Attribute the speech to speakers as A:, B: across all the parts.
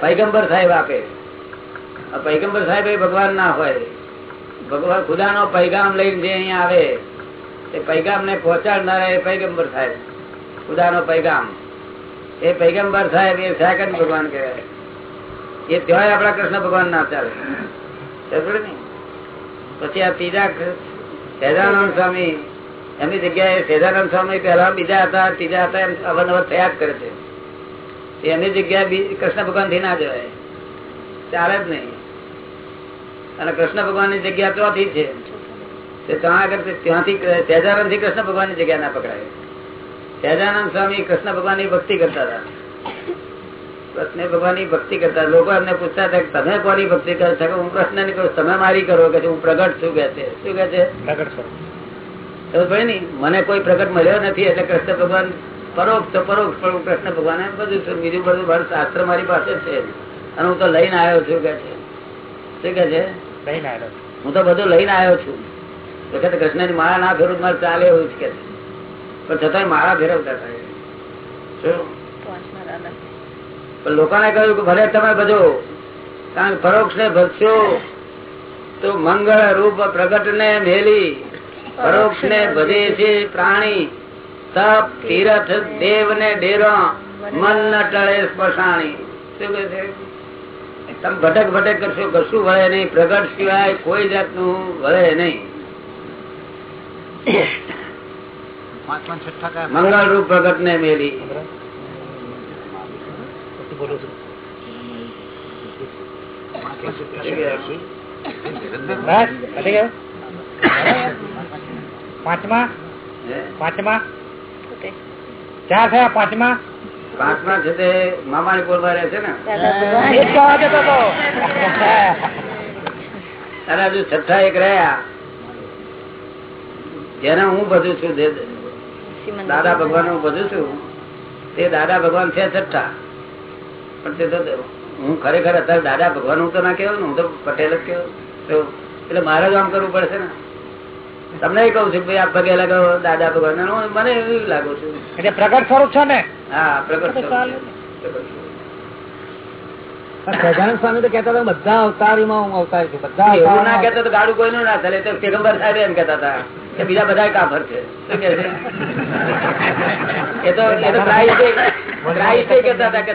A: પૈગંબર સાહેબ આપે. પૈગંબર સાહેબ એ ભગવાન ના હોય. ભગવાન ખુદાનો પૈગામ લઈને જે અહીંયા આવે, એ પૈગામ ને પહોંચાડનારા એ પૈગંબર સાહેબ. ખુદાનો પૈગામ. એ પૈગંબર સાહેબ એ સેકન્ડ ભગવાન કહેવાય. એ ત્યાં આપણા કૃષ્ણ ભગવાન ના ચાલે. પછી આ ત્રીજા સહેજાનંદ સ્વામી, એમની જગ્યાએ સહેજાનંદ સ્વામી પહેલા બીજા હતા, ત્રીજા હતા, એમ અવનવર થયા જ કરે છે. એમની જગ્યા કૃષ્ણ ભગવાનથી ના જવાય. ચાલે જ નહીં. અને કૃષ્ણ ભગવાનની જગ્યા ચોથી છે. ત્યાંથી સહેજાનંદથી કૃષ્ણ ભગવાનની જગ્યા ના પકડાય. સહેજાનંદ સ્વામી કૃષ્ણ ભગવાનની ભક્તિ કરતા હતા. કૃષ્ણ ભગવાનની ભક્તિ કરતા લોકો એમને પૂછતા હતા તમે કોની ભક્તિ કરો? છો હું કૃષ્ણની કરું તમે મારી કરો કે હું પ્રગટ છું કે છે. શું કે છે? પ્રગટ મને કોઈ પ્રગટ મળ્યો નથી એટલે કૃષ્ણ ભગવાન પરોક્ષ પરોક્ષ પણ કૃષ્ણ ભગવાન બધું છે બીજું બધું મારું શાસ્ત્ર મારી પાસે છે. અને હું તો લઈને આવ્યો છું કે છે. શું કે છે? હું તો બધું લઈને આવ્યો છું. વખતે કૃષ્ણની માળા ના ફેરવું મારે ચાલે એવું જ કે પણ છતાંય માળા ફેરવતા થાય. પણ લોકોને કહ્યું કે ભલે તમે બધો કારણ પરોક્ષ ને ભજશો તો મંગળ રૂપ પ્રગટ ને મેલી. પરોક્ષ ને ભજે છે પ્રાણી. તપ તીરથ દેવ ને ડેરો મન ન ટળે સ્પર્શાણી શું કે છે? તમે ભટક ભટક કરશો કશું વળે નહીં. પ્રગટ સિવાય કોઈ જાતનું વળે નહીં. મંગળ રૂપ પ્રગટ ને મેલી
B: પાંચમા પાંચમા. ચાર થયા? પાંચમા?
A: પાંચમા છે તે મામા ની કોલવા રહે છે ને. અને હજુ છઠ્ઠા એક રહ્યા. જેને હું બધું છું દાદા ભગવાન. હું બધું છું તે દાદા ભગવાન છે છઠ્ઠા. પણ તે તો હું ખરેખર અત્યારે દાદા ભગવાન હું તો ના કેવું ને હું તો પટેલ જ કેવું એટલે મારે જ આમ કરવું પડશે ને? તમને કઉ છું ભાઈ આ પગે લગાવો દાદા ભગવાન મને એવું લાગુ છું.
B: એટલે પ્રગટ સ્વરૂપ છે ને?
A: હા પ્રગટ
C: સહજાનંદ સ્વામી તો કેતા હતા બધા અવતારીમાં હું અવતાર છું બધા
A: એવું ના કેતા તો ગાડું કોઈ ના ચાલે. તો પેગમ્બર સાહેબ એમ કેતા હતા કે બીજા બધા કાફર છે. એ તો એ તો ક્રાઇસ્ટ કેતા હતા કે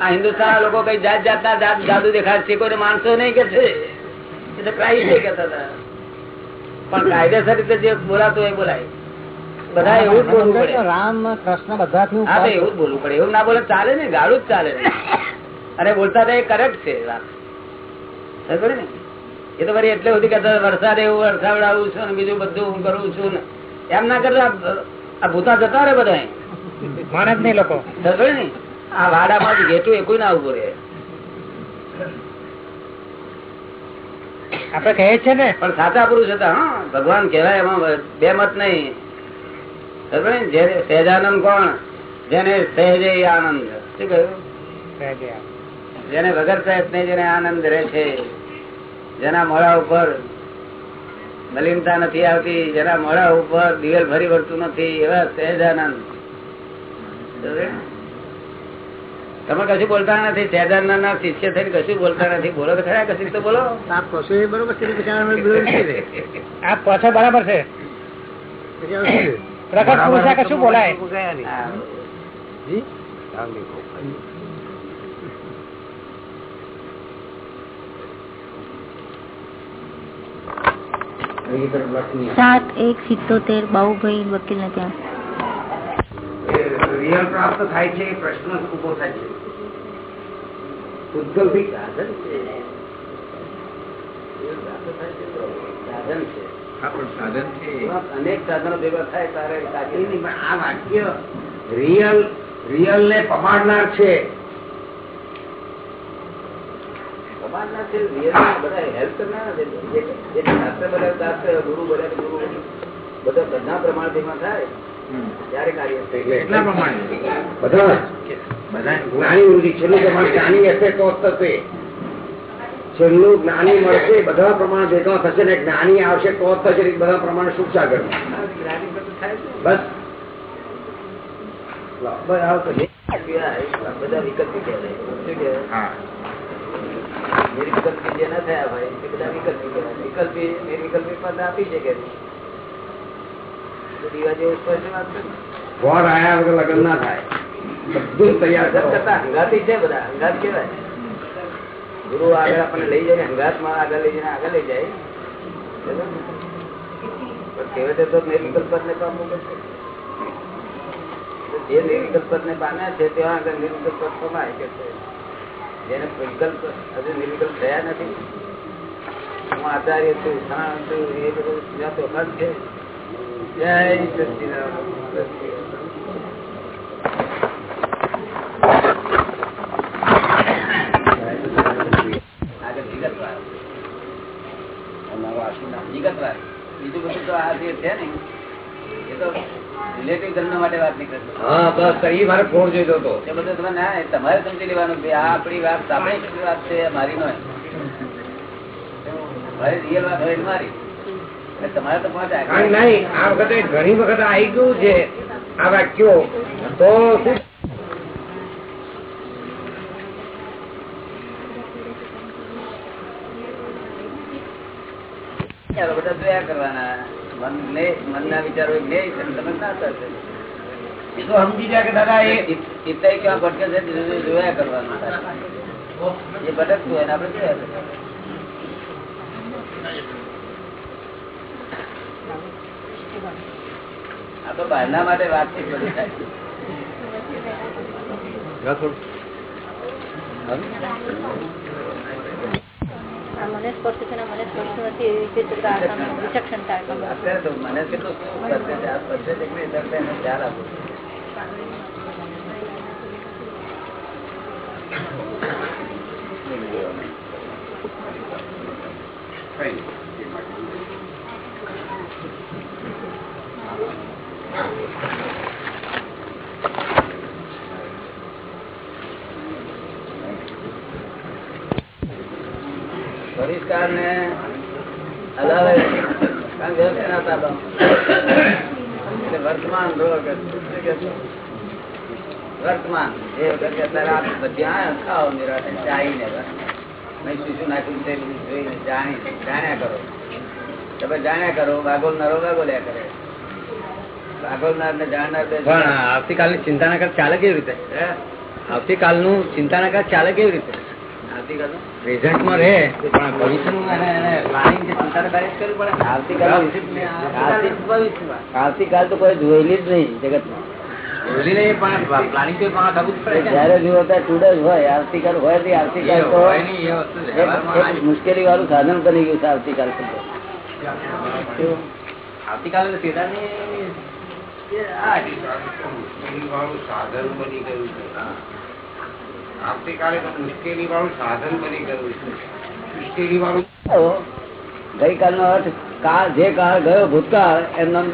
A: આ હિન્દુસ્તાન લોકો કઈ જાત જાતના જાદુ દેખાડશે કોઈ માણસો નહીં કે છે. એ તો ક્રાઇસ્ટ કેતા હતા. પણ કાયદેસર રીતે જે બોલાતું એ બોલાય. બધા એવું જ બોલવું પડે.
C: રામ કૃષ્ણ બધા
A: હા એવું જ બોલવું પડે. એવું ના બોલે ચાલે ને ગાળું જ ચાલે અને બોલતા તો એ કરેક્ટ છે વાત. ને? એ તો વળી એટલે સુધી કહેતા વરસાદ એવું વરસાવડાવું છું ને બીજું બધું હું કરું છું ને. એમ ના કરતા આ ભૂતા જતા રે બધા
B: માણસ નહીં લોકો.
A: ને? આ વાડામાં ઘેટું એ કોઈ ના ઉભું રહે.
B: આપડે કહે છે ને.
A: પણ સાચા પુરુષ હતા હા. ભગવાન કેવાય એમાં બે મત નહીં. સહેજાનંદ કોણ? જેને સહેજે આનંદ. શું કહ્યું? જેને વગર પ્રયત્ન જેને આનંદ રહે છે. જેના મોડા ઉપર મલિનતા નથી આવતી જેના મોડા ઉપર દિવેલ ભરી વળતું નથી એવા સહેજાનંદ. તમે કશું બોલતા નથી સેદારના ના શિષ્ય થઈને કશું બોલતા નથી. બોલો તો ખરા કશું તો બોલો.
C: બરોબર છે
B: આ પાછો બરાબર છે. પ્રગટ પુરુષા કશું બોલાય.
D: સાત એક સિત્તોતેર બાહુભાઈ વકીલ ને ત્યાં
A: રિયલ પ્રાપ્ત થાય છે એ પ્રશ્ન ઊભો થાય છે. ઉદ્ગલભી સાધન છે. સાધન છે. અનેક સાધનો ભેગા થાય તારે આ વાક્ય રિયલ રિયલ ને પમાડનાર છે. પમાડનાર છે રિયલ બધા હેલ્પ કરનાર શાસ્ત્ર બધા શાસ્ત્ર ગુરુ બધા ગુરુ બધા બધા પ્રમાણ ભેગા થાય. ત્યારે કાર્ય એટલા પ્રમાણે. બધા જ્ઞાની વૃદ્ધિ છેલ્લું પ્રમાણ જ્ઞાની હશે તો થશે. છેલ્લું જ્ઞાની મળશે બધા પ્રમાણ ભેગા થશે ને જ્ઞાની આવશે તો થશે બધા પ્રમાણે સુખ સાગર બસ. બધા વિકલ્પી કહેવાય શું કહેવાય નિર્વિકલ્પી જે ના થયા ભાઈ એ બધા વિકલ્પી કહેવાય વિકલ્પી નિર્વિકલ્પી પદ આપી છે. કે
C: વર આયા વગર લગ્ન ના થાય. બધું તૈયાર.
A: કરતા હંગાતી છે બધા. હંગાત કેવાય. ગુરુ આગળ આપણને લઈ જાય હંગાતમાં આગળ લઈ જાય આગળ લઈ જાય. નિર્વિકલ્પ ને પામવું પડશે. જે નિર્વિકલ્પ ને પામ્યા છે ત્યાં આગળ નિર્વિકલ્પ પદ કે છે. જેને વિકલ્પ હજુ નિર્વિકલ્પ થયા નથી. હું આચાર્ય છું એ બધું જ્યાં તો છે. જય સચિદાનંદ વિગતવાર વિગતવાર બીજું બધું તો આ જે છે ને એ તો રિલેટિવ ધર્મ માટે વાત નહીં કરતો
C: હા બસ એ મારે ફોન જોઈતો હતો.
A: એ બધું તમે ના તમારે સમજી લેવાનું કે આ આપણી વાત સાંભળી વાત છે મારી નો મારી રિયલ વાત હોય મારી. તમારે તો
C: નહીં આ વખતે ઘણી વખત આવી ગયું છે. આ વાક્યો. તો શું?
A: બધા જોયા કરવાના. મન ને મનના વિચારો એક લે છે ને તમે ના થશે.
C: એ તો સમજી જાય કે દાદા એ
A: ચિત્તાઈ ક્યાં ભટકે છે જોયા કરવાના. એ ભટકતું હોય ને આપણે જોયા. આ તો બહારના માટે વાતચીત બધી
D: મને સ્પર્શ છે મને સ્પર્શ નથી એવી રીતે વિચક્ષણતા
A: મને કેટલું શું કરશે છે? આ કરશે છે કે નહીં કરશે એનો ખ્યાલ આપો વર્તમાન? વર્તમાન. એ ખાઓ જોઈને જાણી જાણ્યા કરો. તમે જાણ્યા કરો વાગોલ નરો વાગોલ્યા કરે. વાગોલનાર ને જાણનાર
C: પણ આવતીકાલની ચિંતા ના કર ચાલે કેવી રીતે? આવતીકાલનું ચિંતા ના કર ચાલે કેવી રીતે? રિઝલ્ટમાં રહે. પણ ભવિષ્યનું એને એને પ્લાનિંગ જે ચિંતા ના કરે કરવી પડે.
A: આવતીકાલ આવતી- આવતીકાલ તો કોઈ જોયેલી જ નહીં જગતમાં. આવતીકાલ આવતીકાલ. મુશ્કેલી વાળું સાધન બની ગયું છે આવતીકાલ.
C: આવતીકાલે કેદારની એ આ
E: મુશ્કેલી વાળું સાધન બની ગયું છે આવતીકાલે તો મુશ્કેલી વાળું સાધન બની ગયું છે? મુશ્કેલી વાળું
A: તો ગઈકાલનો અર્થ કાળ જે કાળ ગયો ભૂતકાળ એમ નામ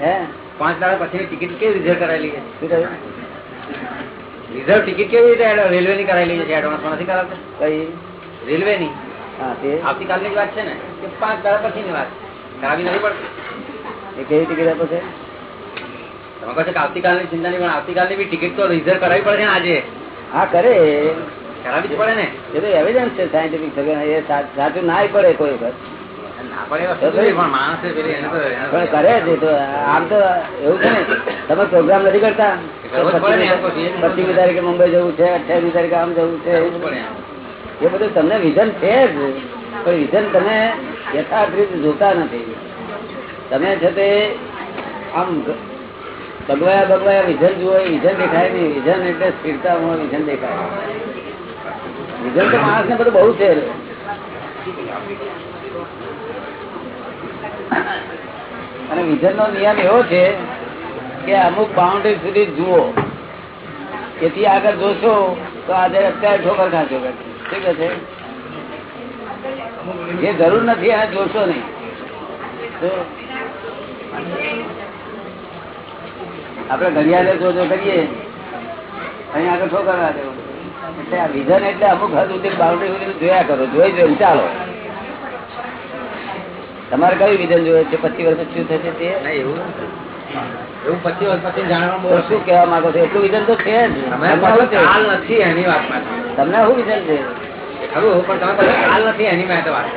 A: હે?
C: પાંચ દાડા પછી ટિકિટ કેવી રિઝર્વ કરાયેલી? છે રિઝર્વ ટિકિટ કેવી રીતે રેલવે ની કરાયેલી છે? એડવાન્સ નથી કરાવતા?
A: કઈ?
C: રેલવે ની? આવતીકાલની વાત છે ને? કે પાંચ દાડા પછી વાત. કરાવી નથી પડતી.
A: એ કેવી ટિકિટ આપો છે?
C: તમે કહો છો કે આવતીકાલની ચિંતા નહીં પણ આવતીકાલની બી ટિકિટ તો રિઝર્વ કરાવી પડે ને આજે.
A: હા કરે.
C: કરાવી પડે ને.
A: એ તો એવિડન્સ છે સાયન્ટિફિક એ સાચું ના પડે કોઈ વખત. કરે છે તો આમ તો એવું છે ને તમે પ્રોગ્રામ નથી કરતા. પચીસમી તારીખે મુંબઈ જવું છે અઠ્યાવીસમી તારીખે આમ જવું છે
C: એવું પડે.
A: એ બધું તમને વિઝન છે જ. પણ વિઝન તમે યથાર્થ રીતે જોતા નથી. તમે છે તે આમ બગવાયા બગવાયા વિઝન જુઓ વિઝન દેખાય નહીં. વિઝન એટલે સ્થિરતા વિઝન દેખાય. વિઝન તો માણસ ને બધું બહુ છે. અને વિઝન નો નિયમ એવો છે કે અમુક બાઉન્ડ્રી સુધી જુઓ. એથી આગળ જોશો તો આજે અત્યારે ઠોકર ખાશો કે શું કે છે. જે જરૂર નથી એને જોશો નહીં. આપણે ઘડિયાળે જોજો કરીએ. અહીંયા આગળ એટલે આ વિઝન એટલે અમુક હદ સુધી બાઉન્ડ્રી સુધી જોયા કરો જોઈ જોઈ ચાલો. તમારે કયું વિઝન જોયે છે? પચીસ વર્ષ શું થશે તે?
C: એવું એવું પચીસ વર્ષ પછી જાણવા
A: શું કહેવા માંગો છો? એટલું વિઝન તો છે જ.
C: તમે
A: તમને શું શું વિધાન છે?
C: ખરું પણ તમે કહો કાલ નથી એની મેં તો વાત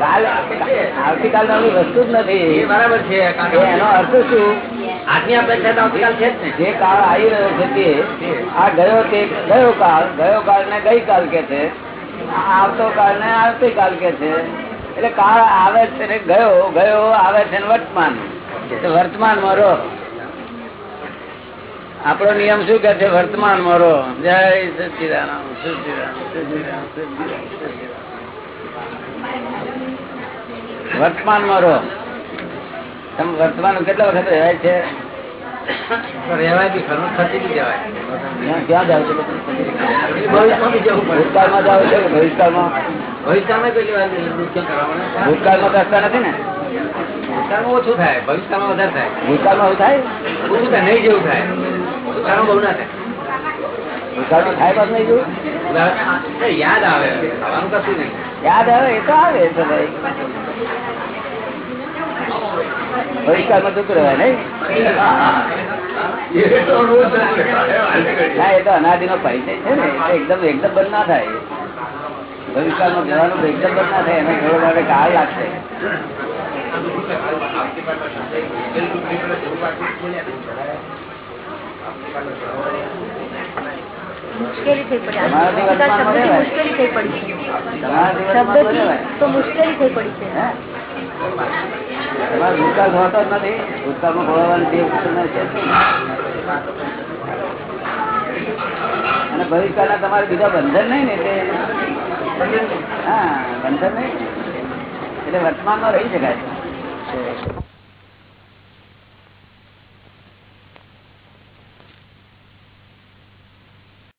A: કાલ આવતીકાલ નામની વસ્તુ જ નથી.
C: બરાબર છે
A: એનો અર્થ શું?
C: આજની અપેક્ષા તો આવતીકાલ છે જ ને.
A: જે કાળ આવી રહ્યો છે તે આ ગયો તે ગયો કાળ ગયો કાળ ને ગઈકાલ કે છે આવતો કાળ ને આવતીકાલ કે છે. એટલે કાળ આવે છે ને ગયો ગયો આવે છે ને વર્તમાન. વર્તમાનમાં રહો. આપણો નિયમ શું કે છે? વર્તમાન મારો. જય વર્તમાનમાં રહો તમે વર્તમાન કેટલા વખત રહેવાય છે? ક્યાં જાવ છો ભૂતકાળમાં છો ભવિષ્યકાળમાં ભૂતકાળમાં નથી ને?
C: ઓછું થાય ભવિષ્યમાં વધારે થાય.
A: ભૂતકાળમાં માં થાય?
C: ઓછું થાય નહીં જેવું થાય. બહુ ના થાય. યાદ આવે
A: યાદ આવે એ તો આવે તો ભાઈ. ભવિષ્યકાળમાં જતું રહેવાય નહીં? એ તો અનાદિ નો પરિચય છે ને એટલે એકદમ એકદમ બંધ ના થાય. ભવિષ્યકાળમાં જવાનું તો એકદમ બંધ ના થાય એનો થોડો માટે કાળ લાગશે.
D: મુશ્કેલી થઈ પડી.
A: તમારાથી વર્તમાનમાં
D: શબ્દથી
A: રહેવાય.
D: મુશ્કેલી થઈ પડી. છે
A: તો રહેવાય.
D: શબ્દથી તો મુશ્કેલી થઈ પડી છે.
A: તમારે ભૂતકાળ જ નથી. ભૂતકાળમાં છે. અને ભવિષ્યકાળના બીજા બંધન નહીં ને એટલે હા બંધન નહીં. એટલે વર્તમાનમાં રહી શકાય.